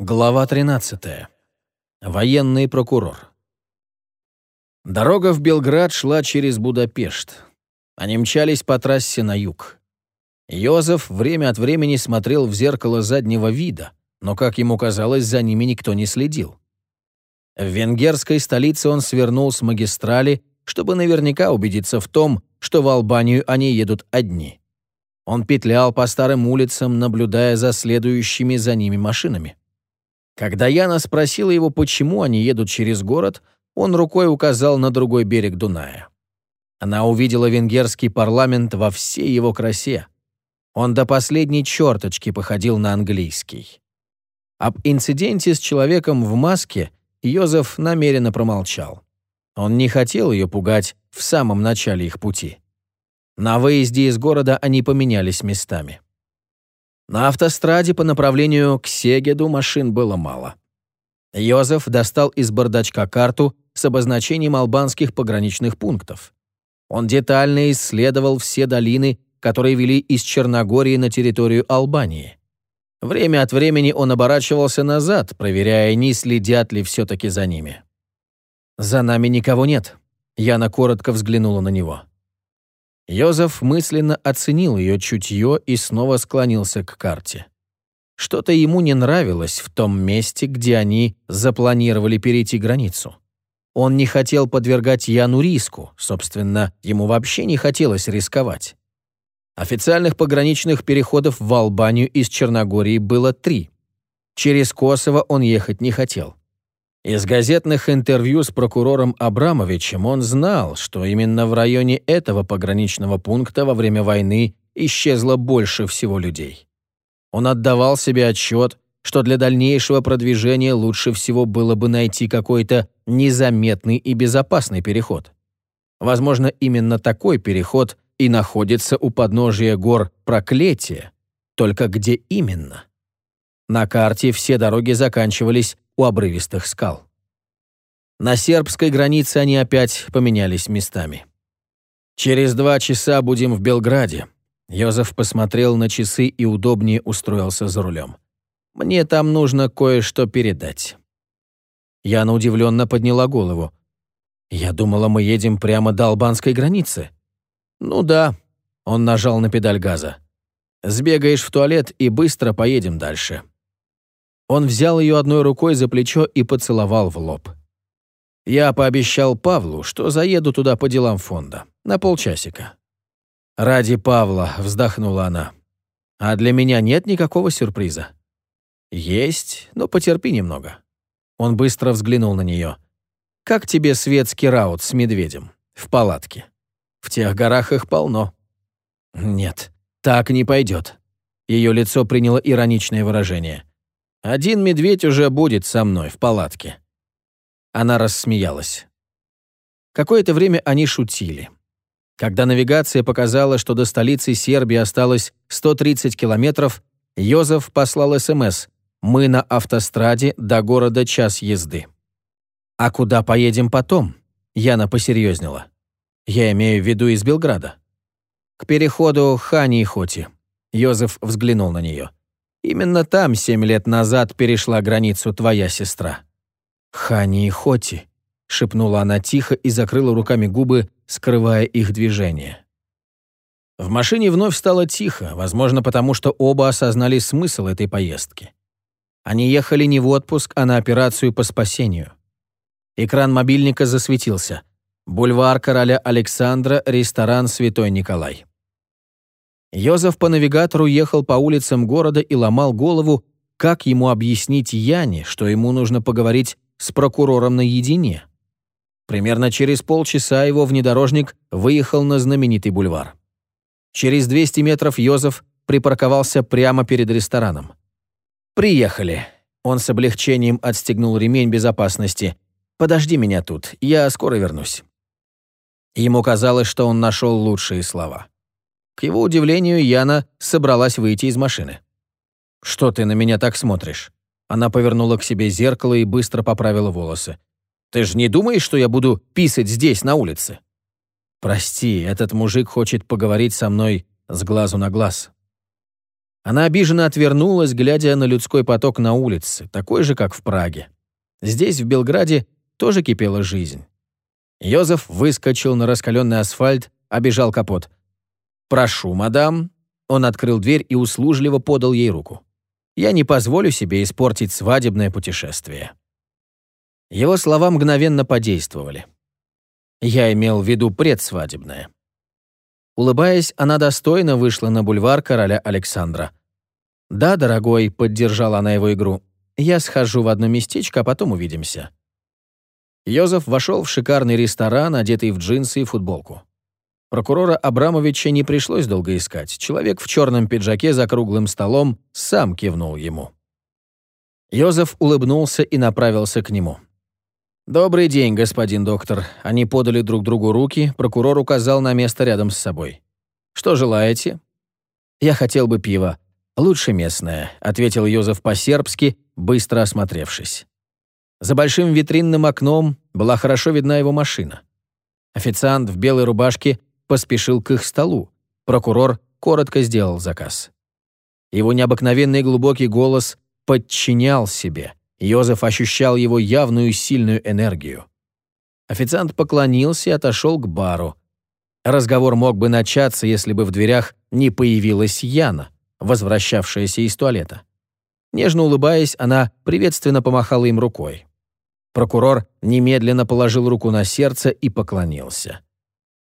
Глава 13. Военный прокурор. Дорога в Белград шла через Будапешт. Они мчались по трассе на юг. Йозеф время от времени смотрел в зеркало заднего вида, но, как ему казалось, за ними никто не следил. В венгерской столице он свернул с магистрали, чтобы наверняка убедиться в том, что в Албанию они едут одни. Он петлял по старым улицам, наблюдая за следующими за ними машинами. Когда Яна спросила его, почему они едут через город, он рукой указал на другой берег Дуная. Она увидела венгерский парламент во всей его красе. Он до последней черточки походил на английский. Об инциденте с человеком в маске Йозеф намеренно промолчал. Он не хотел ее пугать в самом начале их пути. На выезде из города они поменялись местами. На автостраде по направлению к Сегеду машин было мало. Йозеф достал из бардачка карту с обозначением албанских пограничных пунктов. Он детально исследовал все долины, которые вели из Черногории на территорию Албании. Время от времени он оборачивался назад, проверяя, не следят ли все-таки за ними. «За нами никого нет», — Яна коротко взглянула на него. Йозеф мысленно оценил ее чутье и снова склонился к карте. Что-то ему не нравилось в том месте, где они запланировали перейти границу. Он не хотел подвергать Яну риску, собственно, ему вообще не хотелось рисковать. Официальных пограничных переходов в Албанию из Черногории было три. Через Косово он ехать не хотел. Из газетных интервью с прокурором Абрамовичем он знал, что именно в районе этого пограничного пункта во время войны исчезло больше всего людей. Он отдавал себе отчет, что для дальнейшего продвижения лучше всего было бы найти какой-то незаметный и безопасный переход. Возможно, именно такой переход и находится у подножия гор Проклетия. Только где именно? На карте все дороги заканчивались у обрывистых скал. На сербской границе они опять поменялись местами. «Через два часа будем в Белграде». Йозеф посмотрел на часы и удобнее устроился за рулем. «Мне там нужно кое-что передать». Яна удивленно подняла голову. «Я думала, мы едем прямо до албанской границы». «Ну да», — он нажал на педаль газа. «Сбегаешь в туалет и быстро поедем дальше». Он взял ее одной рукой за плечо и поцеловал в лоб. «Я пообещал Павлу, что заеду туда по делам фонда. На полчасика». «Ради Павла», — вздохнула она. «А для меня нет никакого сюрприза». «Есть, но потерпи немного». Он быстро взглянул на нее. «Как тебе светский раут с медведем? В палатке. В тех горах их полно». «Нет, так не пойдет». Ее лицо приняло ироничное выражение. Один медведь уже будет со мной в палатке». Она рассмеялась. Какое-то время они шутили. Когда навигация показала, что до столицы Сербии осталось 130 километров, Йозеф послал СМС «Мы на автостраде до города час езды». «А куда поедем потом?» Яна посерьезнела. «Я имею в виду из Белграда». «К переходу Хани и Хоти». Йозеф взглянул на нее. Именно там семь лет назад перешла границу твоя сестра». «Хани и Хоти», — шепнула она тихо и закрыла руками губы, скрывая их движение. В машине вновь стало тихо, возможно, потому что оба осознали смысл этой поездки. Они ехали не в отпуск, а на операцию по спасению. Экран мобильника засветился. Бульвар короля Александра, ресторан «Святой Николай». Йозеф по навигатору ехал по улицам города и ломал голову, как ему объяснить Яне, что ему нужно поговорить с прокурором наедине. Примерно через полчаса его внедорожник выехал на знаменитый бульвар. Через 200 метров Йозеф припарковался прямо перед рестораном. «Приехали». Он с облегчением отстегнул ремень безопасности. «Подожди меня тут, я скоро вернусь». Ему казалось, что он нашел лучшие слова. К его удивлению, Яна собралась выйти из машины. «Что ты на меня так смотришь?» Она повернула к себе зеркало и быстро поправила волосы. «Ты же не думаешь, что я буду писать здесь, на улице?» «Прости, этот мужик хочет поговорить со мной с глазу на глаз». Она обиженно отвернулась, глядя на людской поток на улице, такой же, как в Праге. Здесь, в Белграде, тоже кипела жизнь. Йозеф выскочил на раскаленный асфальт, обежал капот. «Прошу, мадам». Он открыл дверь и услужливо подал ей руку. «Я не позволю себе испортить свадебное путешествие». Его слова мгновенно подействовали. Я имел в виду предсвадебное. Улыбаясь, она достойно вышла на бульвар короля Александра. «Да, дорогой», — поддержала она его игру, — «я схожу в одно местечко, а потом увидимся». Йозеф вошел в шикарный ресторан, одетый в джинсы и футболку. Прокурора Абрамовича не пришлось долго искать. Человек в черном пиджаке за круглым столом сам кивнул ему. Йозеф улыбнулся и направился к нему. «Добрый день, господин доктор». Они подали друг другу руки, прокурор указал на место рядом с собой. «Что желаете?» «Я хотел бы пива. Лучше местное», — ответил Йозеф по-сербски, быстро осмотревшись. За большим витринным окном была хорошо видна его машина. Официант в белой рубашке поспешил к их столу. Прокурор коротко сделал заказ. Его необыкновенный глубокий голос подчинял себе — Йозеф ощущал его явную сильную энергию. Официант поклонился и отошел к бару. Разговор мог бы начаться, если бы в дверях не появилась Яна, возвращавшаяся из туалета. Нежно улыбаясь, она приветственно помахала им рукой. Прокурор немедленно положил руку на сердце и поклонился.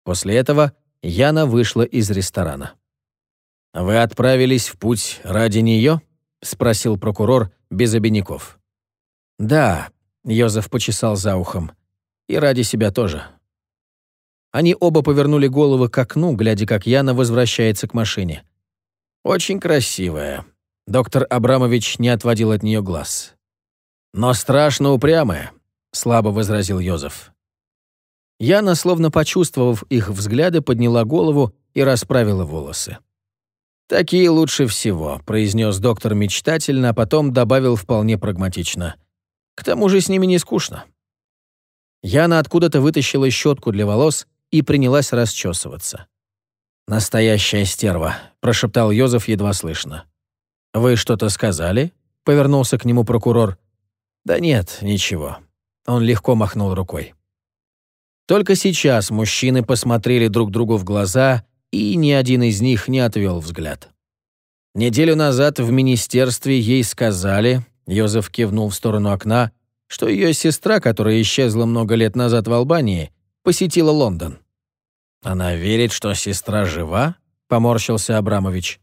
После этого Яна вышла из ресторана. «Вы отправились в путь ради нее?» — спросил прокурор без обиняков. «Да», — Йозеф почесал за ухом. «И ради себя тоже». Они оба повернули головы к окну, глядя, как Яна возвращается к машине. «Очень красивая». Доктор Абрамович не отводил от нее глаз. «Но страшно упрямая», — слабо возразил Йозеф. Яна, словно почувствовав их взгляды, подняла голову и расправила волосы. «Такие лучше всего», — произнес доктор мечтательно, а потом добавил вполне прагматично. К тому же с ними не скучно. Яна откуда-то вытащила щетку для волос и принялась расчесываться. «Настоящая стерва», — прошептал Йозеф едва слышно. «Вы что-то сказали?» — повернулся к нему прокурор. «Да нет, ничего». Он легко махнул рукой. Только сейчас мужчины посмотрели друг другу в глаза, и ни один из них не отвел взгляд. Неделю назад в министерстве ей сказали, Йозеф кивнул в сторону окна, что ее сестра, которая исчезла много лет назад в Албании, посетила Лондон. «Она верит, что сестра жива?» — поморщился Абрамович.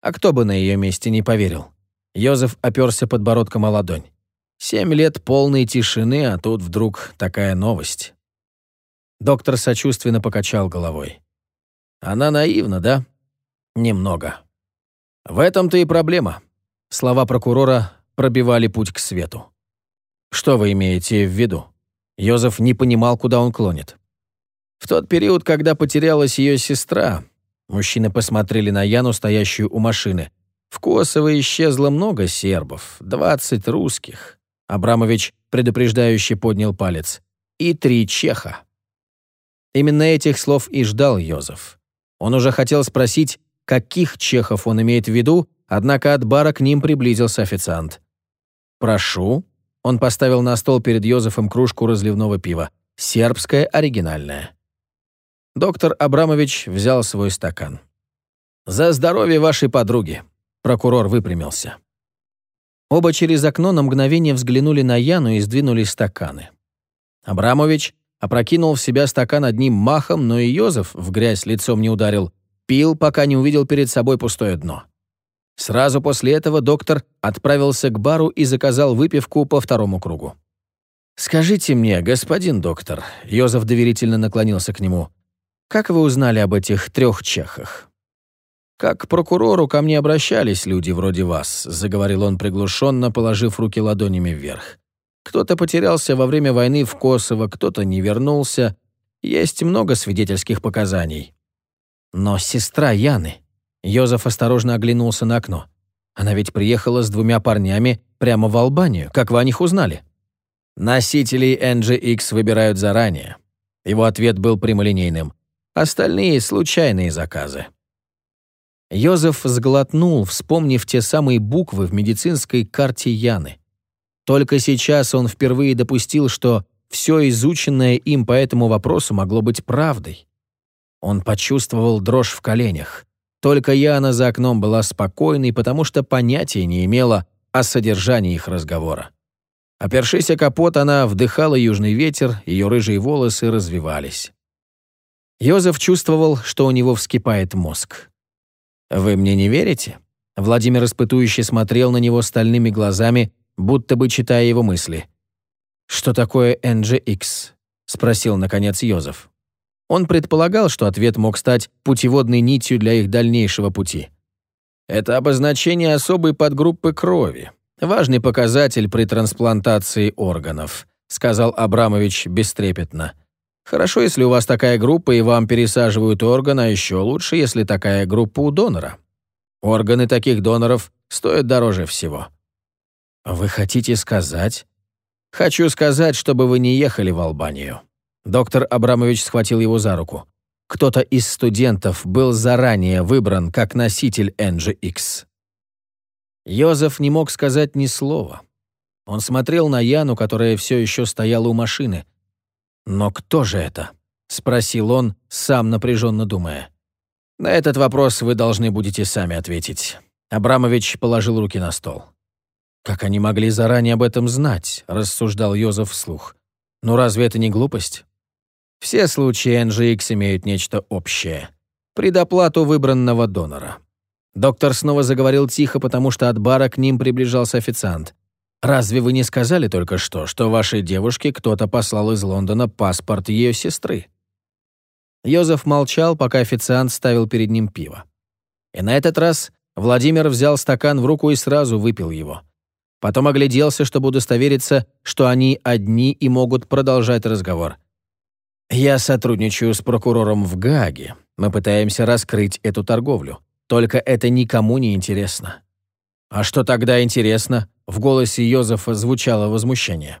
«А кто бы на ее месте не поверил?» Йозеф оперся подбородком о ладонь. «Семь лет полной тишины, а тут вдруг такая новость». Доктор сочувственно покачал головой. «Она наивна, да?» «Немного». «В этом-то и проблема». Слова прокурора пробивали путь к свету. Что вы имеете в виду? Йозеф не понимал, куда он клонит. В тот период, когда потерялась ее сестра, мужчины посмотрели на Яну, стоящую у машины. В Косово исчезло много сербов, 20 русских. Абрамович предупреждающе поднял палец. И три чеха. Именно этих слов и ждал Йозеф. Он уже хотел спросить, каких чехов он имеет в виду, однако от бара к ним приблизился официант. «Прошу». Он поставил на стол перед Йозефом кружку разливного пива. Сербское оригинальное. Доктор Абрамович взял свой стакан. «За здоровье вашей подруги!» Прокурор выпрямился. Оба через окно на мгновение взглянули на Яну и сдвинули стаканы. Абрамович опрокинул в себя стакан одним махом, но и Йозеф в грязь лицом не ударил, пил, пока не увидел перед собой пустое дно. Сразу после этого доктор отправился к бару и заказал выпивку по второму кругу. «Скажите мне, господин доктор», — Йозеф доверительно наклонился к нему, «как вы узнали об этих трех чехах?» «Как к прокурору ко мне обращались люди вроде вас», — заговорил он приглушенно, положив руки ладонями вверх. «Кто-то потерялся во время войны в Косово, кто-то не вернулся. Есть много свидетельских показаний». «Но сестра Яны», Йозеф осторожно оглянулся на окно. Она ведь приехала с двумя парнями прямо в Албанию. Как вы о них узнали? Носителей NGX выбирают заранее. Его ответ был прямолинейным. Остальные — случайные заказы. Йозеф сглотнул, вспомнив те самые буквы в медицинской карте Яны. Только сейчас он впервые допустил, что все изученное им по этому вопросу могло быть правдой. Он почувствовал дрожь в коленях. Только Яна за окном была спокойной, потому что понятия не имела о содержании их разговора. Опершись о капот, она вдыхала южный ветер, ее рыжие волосы развивались. Йозеф чувствовал, что у него вскипает мозг. «Вы мне не верите?» Владимир испытующе смотрел на него стальными глазами, будто бы читая его мысли. «Что такое NGX?» — спросил, наконец, Йозеф. Он предполагал, что ответ мог стать путеводной нитью для их дальнейшего пути. Это обозначение особой подгруппы крови, важный показатель при трансплантации органов, сказал Абрамович бестрепетно. Хорошо, если у вас такая группа и вам пересаживают орган, а еще лучше, если такая группа у донора. Органы таких доноров стоят дороже всего. Вы хотите сказать? Хочу сказать, чтобы вы не ехали в Албанию. Доктор Абрамович схватил его за руку. Кто-то из студентов был заранее выбран как носитель NGX. Йозеф не мог сказать ни слова. Он смотрел на Яну, которая все еще стояла у машины. «Но кто же это?» — спросил он, сам напряженно думая. «На этот вопрос вы должны будете сами ответить». Абрамович положил руки на стол. «Как они могли заранее об этом знать?» — рассуждал Йозеф вслух. «Ну разве это не глупость?» Все случаи NGX имеют нечто общее. Предоплату выбранного донора. Доктор снова заговорил тихо, потому что от бара к ним приближался официант. «Разве вы не сказали только что, что вашей девушке кто-то послал из Лондона паспорт ее сестры?» Йозеф молчал, пока официант ставил перед ним пиво. И на этот раз Владимир взял стакан в руку и сразу выпил его. Потом огляделся, чтобы удостовериться, что они одни и могут продолжать разговор – я сотрудничаю с прокурором в Гааге. Мы пытаемся раскрыть эту торговлю. Только это никому не интересно. А что тогда интересно? В голосе Йозефа звучало возмущение.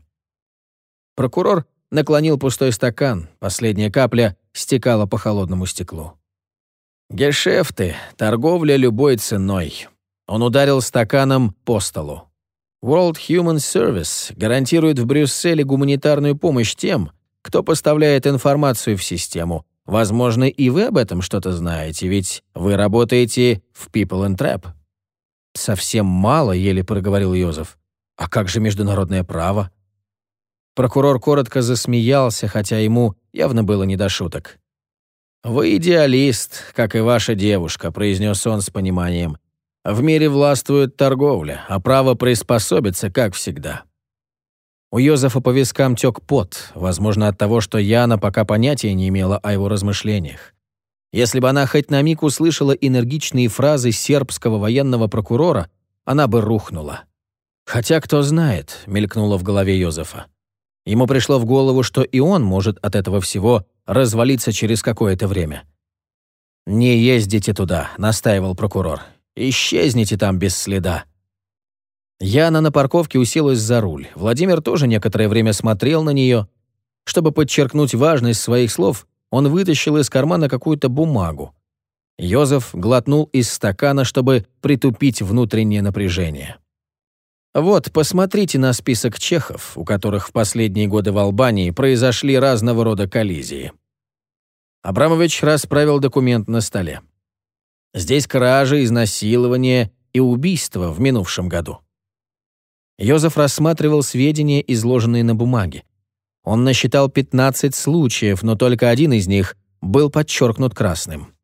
Прокурор наклонил пустой стакан, последняя капля стекала по холодному стеклу. Гешефты, торговля любой ценой. Он ударил стаканом по столу. World Human Service гарантирует в Брюсселе гуманитарную помощь тем, кто поставляет информацию в систему. Возможно, и вы об этом что-то знаете, ведь вы работаете в People and Trap». «Совсем мало», — еле проговорил Йозеф. «А как же международное право?» Прокурор коротко засмеялся, хотя ему явно было не до шуток. «Вы идеалист, как и ваша девушка», — произнес он с пониманием. «В мире властвует торговля, а право приспособиться, как всегда. У Йозефа по вискам тек пот, возможно, от того, что Яна пока понятия не имела о его размышлениях. Если бы она хоть на миг услышала энергичные фразы сербского военного прокурора, она бы рухнула. «Хотя, кто знает», — мелькнуло в голове Йозефа. Ему пришло в голову, что и он может от этого всего развалиться через какое-то время. «Не ездите туда», — настаивал прокурор. «Исчезните там без следа. Яна на парковке уселась за руль. Владимир тоже некоторое время смотрел на нее. Чтобы подчеркнуть важность своих слов, он вытащил из кармана какую-то бумагу. Йозеф глотнул из стакана, чтобы притупить внутреннее напряжение. Вот, посмотрите на список чехов, у которых в последние годы в Албании произошли разного рода коллизии. Абрамович расправил документ на столе. Здесь кражи, изнасилования и убийства в минувшем году. Йозеф рассматривал сведения, изложенные на бумаге. Он насчитал 15 случаев, но только один из них был подчеркнут красным.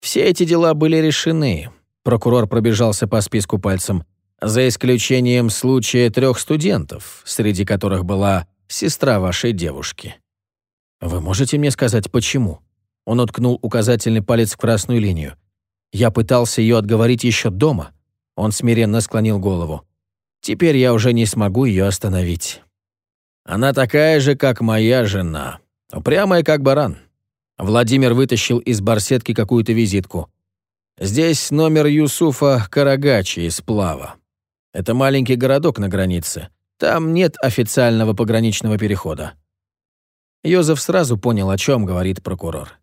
Все эти дела были решены. Прокурор пробежался по списку пальцем, за исключением случая трех студентов, среди которых была сестра вашей девушки. Вы можете мне сказать, почему? Он уткнул указательный палец в красную линию. Я пытался ее отговорить еще дома. Он смиренно склонил голову. Теперь я уже не смогу ее остановить. Она такая же, как моя жена. Упрямая, как баран. Владимир вытащил из барсетки какую-то визитку. Здесь номер Юсуфа Карагачи из Плава. Это маленький городок на границе. Там нет официального пограничного перехода. Йозеф сразу понял, о чем говорит прокурор.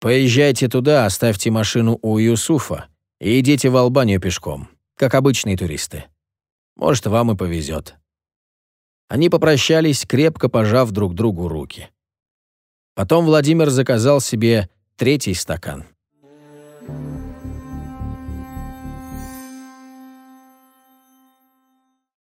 Поезжайте туда, оставьте машину у Юсуфа и идите в Албанию пешком, как обычные туристы. Может, вам и повезет. Они попрощались, крепко пожав друг другу руки. Потом Владимир заказал себе третий стакан.